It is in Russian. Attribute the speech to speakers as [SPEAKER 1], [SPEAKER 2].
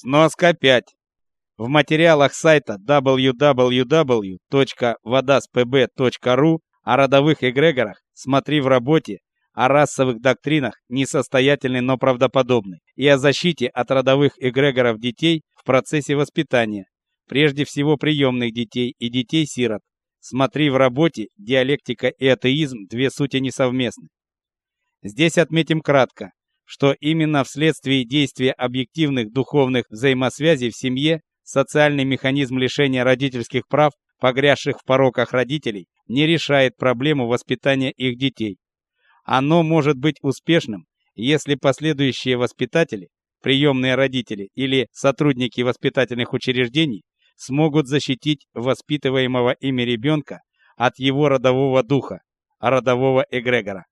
[SPEAKER 1] Сноска 5. В материалах сайта www.vodaspb.ru о родовых эгрегорах смотри в работе о расовых доктринах несостоятельный, но правдоподобный и о защите от родовых эгрегоров детей в процессе воспитания, прежде всего приемных детей и детей-сирот. Смотри в работе «Диалектика и атеизм. Две сути несовместны». Здесь отметим кратко, что именно вследствие действия объективных духовных взаимосвязей в семье социальный механизм лишения родительских прав, погрязших в пороках родителей, не решает проблему воспитания их детей. Оно может быть успешным, если последующие воспитатели, приемные родители или сотрудники воспитательных учреждений смогут защитить воспитываемого ими ребенка от его родового духа, родового эгрегора.